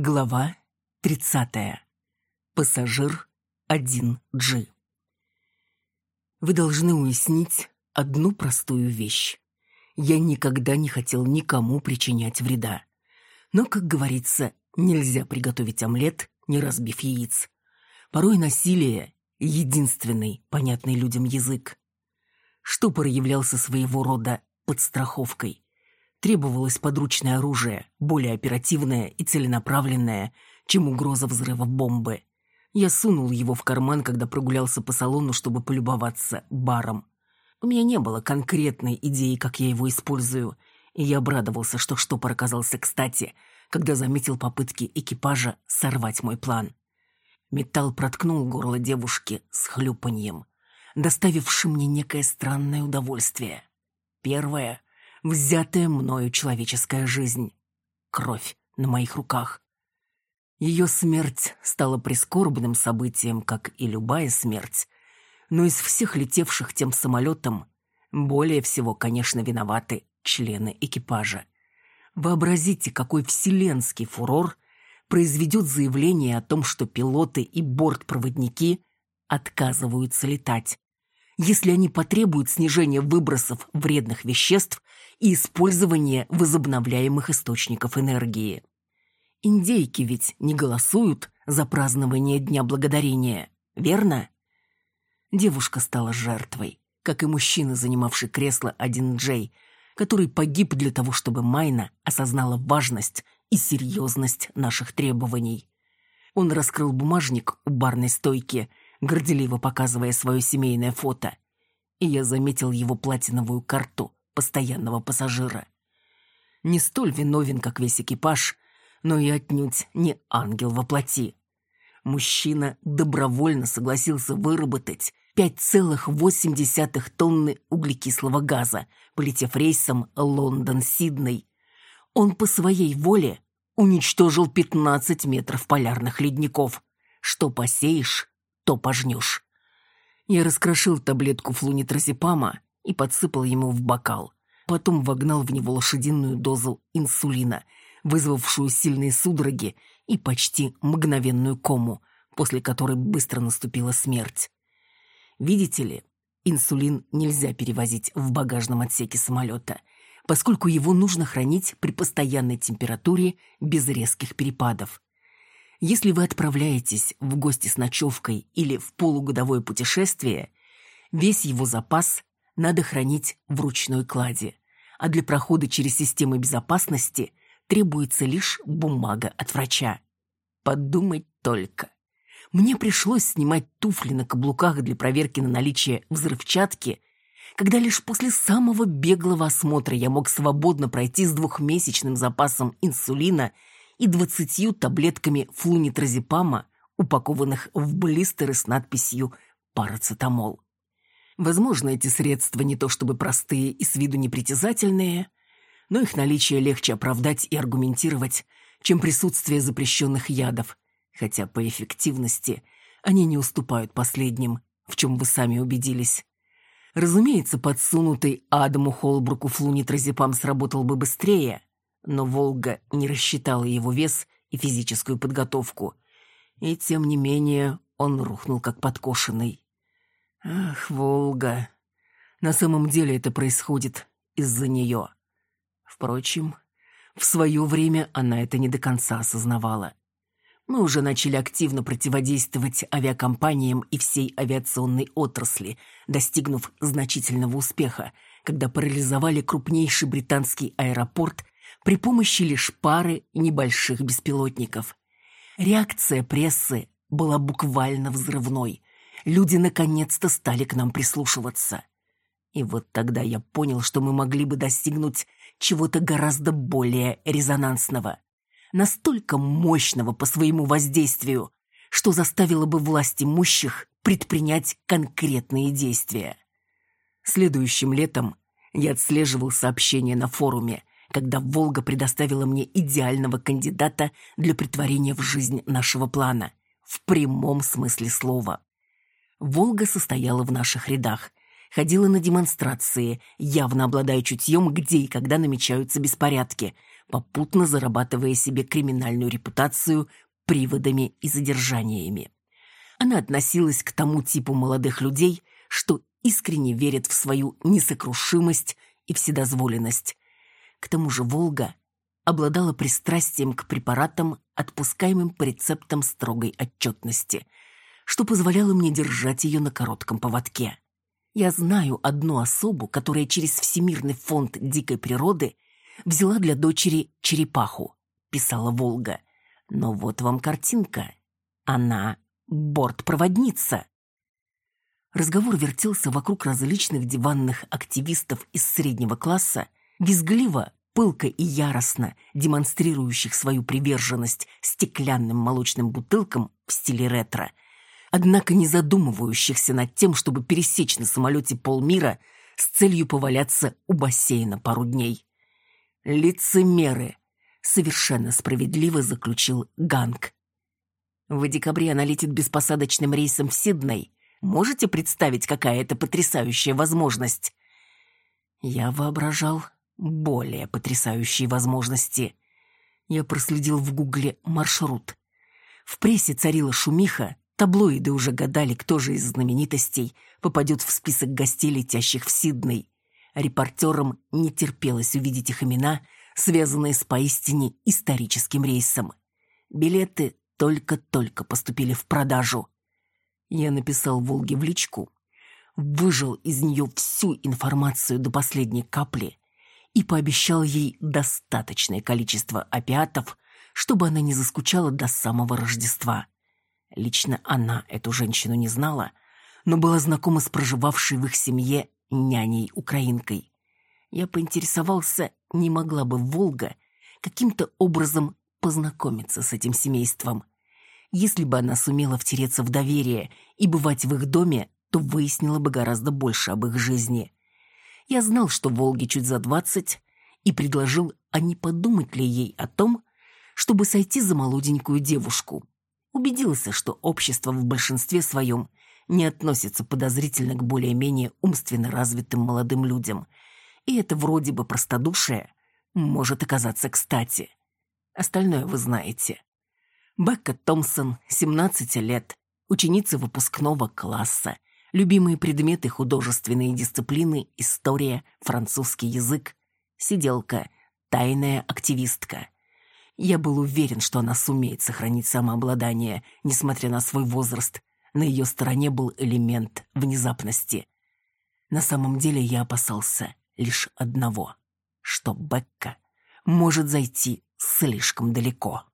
Глава 30. Пассажир 1G. Вы должны уяснить одну простую вещь. Я никогда не хотел никому причинять вреда. Но, как говорится, нельзя приготовить омлет, не разбив яиц. Порой насилие — единственный понятный людям язык. Штопор являлся своего рода подстраховкой. Требовалось подручное оружие, более оперативное и целенаправленное, чем угроза взрыва бомбы. Я сунул его в карман, когда прогулялся по салону, чтобы полюбоваться баром. У меня не было конкретной идеи, как я его использую, и я обрадовался, что штопор оказался кстати, когда заметил попытки экипажа сорвать мой план. Металл проткнул горло девушки с хлюпаньем, доставившим мне некое странное удовольствие. Первое взятая мною человеческая жизнь. Кровь на моих руках. Ее смерть стала прискорбным событием, как и любая смерть. Но из всех летевших тем самолетом более всего, конечно, виноваты члены экипажа. Вообразите, какой вселенский фурор произведет заявление о том, что пилоты и бортпроводники отказываются летать если они потребуют снижения выбросов вредных веществ и использования возобновляемых источников энергии. Индейки ведь не голосуют за празднование Дня Благодарения, верно? Девушка стала жертвой, как и мужчина, занимавший кресло 1J, который погиб для того, чтобы Майна осознала важность и серьезность наших требований. Он раскрыл бумажник у барной стойки – горделиво показывая свое семейное фото. И я заметил его платиновую карту постоянного пассажира. Не столь виновен, как весь экипаж, но и отнюдь не ангел во плоти. Мужчина добровольно согласился выработать 5,8 тонны углекислого газа, полетев рейсом Лондон-Сидней. Он по своей воле уничтожил 15 метров полярных ледников. Что посеешь, то пожнешь. Я раскрошил таблетку флунитразепама и подсыпал ему в бокал. Потом вогнал в него лошадиную дозу инсулина, вызвавшую сильные судороги и почти мгновенную кому, после которой быстро наступила смерть. Видите ли, инсулин нельзя перевозить в багажном отсеке самолета, поскольку его нужно хранить при постоянной температуре без резких перепадов. Если вы отправляетесь в гости с ночевкой или в полугодовое путешествие, весь его запас надо хранить в ручной кладе, а для прохода через системы безопасности требуется лишь бумага от врача. Подумать только. Мне пришлось снимать туфли на каблуках для проверки на наличие взрывчатки, когда лишь после самого беглого осмотра я мог свободно пройти с двухмесячным запасом инсулина – и двадцатью таблетками флунитразепама, упакованных в блистеры с надписью «Парацетамол». Возможно, эти средства не то чтобы простые и с виду непритязательные, но их наличие легче оправдать и аргументировать, чем присутствие запрещенных ядов, хотя по эффективности они не уступают последним, в чем вы сами убедились. Разумеется, подсунутый Адаму Холбруку флунитразепам сработал бы быстрее, но «Волга» не рассчитала его вес и физическую подготовку. И тем не менее он рухнул как подкошенный. Ах, «Волга». На самом деле это происходит из-за нее. Впрочем, в свое время она это не до конца осознавала. Мы уже начали активно противодействовать авиакомпаниям и всей авиационной отрасли, достигнув значительного успеха, когда парализовали крупнейший британский аэропорт при помощи лишь пары небольших беспилотников. Реакция прессы была буквально взрывной. Люди наконец-то стали к нам прислушиваться. И вот тогда я понял, что мы могли бы достигнуть чего-то гораздо более резонансного. Настолько мощного по своему воздействию, что заставило бы власть имущих предпринять конкретные действия. Следующим летом я отслеживал сообщения на форуме, когда Волга предоставила мне идеального кандидата для притворения в жизнь нашего плана. В прямом смысле слова. Волга состояла в наших рядах, ходила на демонстрации, явно обладая чутьем, где и когда намечаются беспорядки, попутно зарабатывая себе криминальную репутацию приводами и задержаниями. Она относилась к тому типу молодых людей, что искренне верят в свою несокрушимость и вседозволенность. К тому же Волга обладала пристрастием к препаратам, отпускаемым по рецептам строгой отчетности, что позволяло мне держать ее на коротком поводке. Я знаю одну особу, которая через Всемирный фонд дикой природы взяла для дочери черепаху, писала Волга. Но вот вам картинка. Она бортпроводница. Разговор вертелся вокруг различных диванных активистов из среднего класса, визгливо, пылко и яростно демонстрирующих свою приверженность стеклянным молочным бутылкам в стиле ретро, однако не задумывающихся над тем, чтобы пересечь на самолете полмира с целью поваляться у бассейна пару дней. «Лицемеры!» — совершенно справедливо заключил Ганг. В декабре она летит беспосадочным рейсом в Сидней. Можете представить, какая это потрясающая возможность? Я воображал более потрясающие возможности. Я проследил в гугле маршрут. В прессе царила шумиха, таблоиды уже гадали, кто же из знаменитостей попадет в список гостей, летящих в Сидней. Репортерам не терпелось увидеть их имена, связанные с поистине историческим рейсом. Билеты только-только поступили в продажу. Я написал Волге в личку, выжил из нее всю информацию до последней капли и пообещал ей достаточное количество опиатов, чтобы она не заскучала до самого Рождества. Лично она эту женщину не знала, но была знакома с проживавшей в их семье няней-украинкой. Я поинтересовался, не могла бы Волга каким-то образом познакомиться с этим семейством. Если бы она сумела втереться в доверие и бывать в их доме, то выяснила бы гораздо больше об их жизни. Я знал, что Волге чуть за двадцать, и предложил, а не подумать ли ей о том, чтобы сойти за молоденькую девушку. Убедился, что общество в большинстве своем не относится подозрительно к более-менее умственно развитым молодым людям, и это вроде бы простодушие может оказаться кстати. Остальное вы знаете. Бекка Томпсон, 17 лет, ученица выпускного класса. Любимые предметы художественные дисциплины, история, французский язык. Сиделка, тайная активистка. Я был уверен, что она сумеет сохранить самообладание, несмотря на свой возраст. На ее стороне был элемент внезапности. На самом деле я опасался лишь одного, что Бекка может зайти слишком далеко.